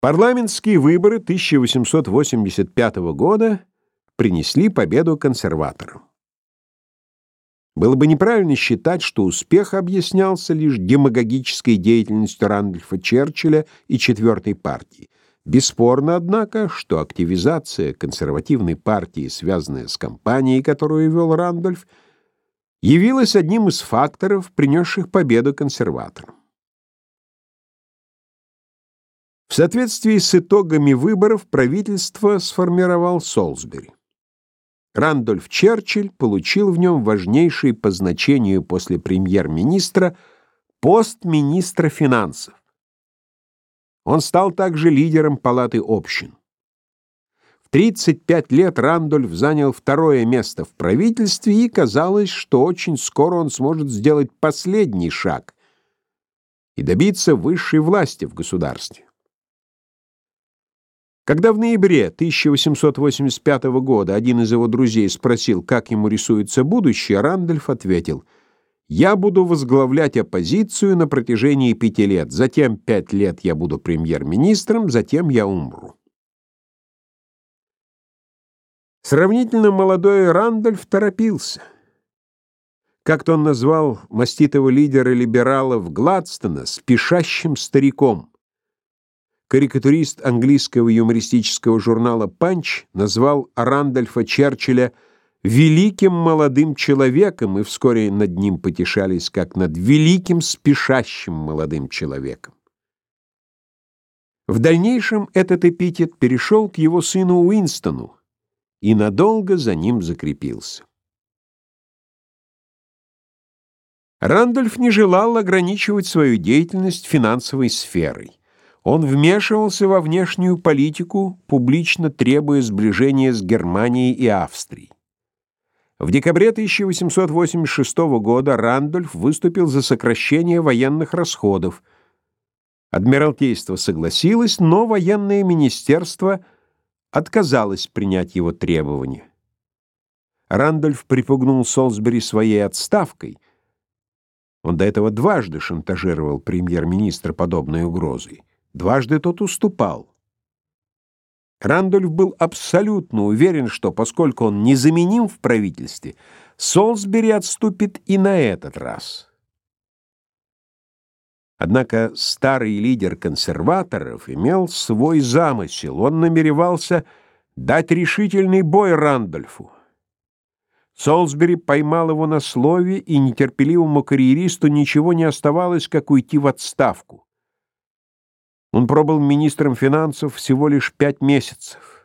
Парламентские выборы 1885 года принесли победу консерваторам. Было бы неправильно считать, что успех объяснялся лишь демагогической деятельностью Рандольфа Черчилля и Четвертой партии. Бесспорно, однако, что активизация консервативной партии, связанная с кампанией, которую вел Рандольф, явилась одним из факторов, принесших победу консерваторам. В соответствии с итогами выборов правительство сформировал Солсбери. Рандольф Черчилль получил в нем важнейший по значению после премьер-министра пост министра финансов. Он стал также лидером палаты общин. В 35 лет Рандольф занял второе место в правительстве, и казалось, что очень скоро он сможет сделать последний шаг и добиться высшей власти в государстве. Когда в ноябре 1885 года один из его друзей спросил, как ему рисуется будущее, Рандольф ответил, «Я буду возглавлять оппозицию на протяжении пяти лет, затем пять лет я буду премьер-министром, затем я умру». Сравнительно молодой Рандольф торопился. Как-то он назвал маститого лидера либералов Гладстона «спешащим стариком». Карикатурист английского юмористического журнала «Панч» назвал Рандольфа Черчилля великим молодым человеком и вскоре над ним потешались как над великим спешащим молодым человеком. В дальнейшем этот эпитет перешел к его сыну Уинстону и надолго за ним закрепился. Рандольф не желал ограничивать свою деятельность финансовой сферой. Он вмешивался во внешнюю политику, публично требуя сближения с Германией и Австрией. В декабре 1886 года Рандольф выступил за сокращение военных расходов. Адмиралтейство согласилось, но военное министерство отказалось принять его требования. Рандольф припугнул Солсбери своей отставкой. Он до этого дважды шантажировал премьер-министра подобной угрозой. Дважды тот уступал. Рандольф был абсолютно уверен, что поскольку он незаменим в правительстве, Солсбери отступит и на этот раз. Однако старый лидер консерваторов имел свой замысел. Он намеревался дать решительный бой Рандольфу. Солсбери поймал его на слове, и нетерпеливому карьеристу ничего не оставалось, как уйти в отставку. Он пробыл министром финансов всего лишь пять месяцев.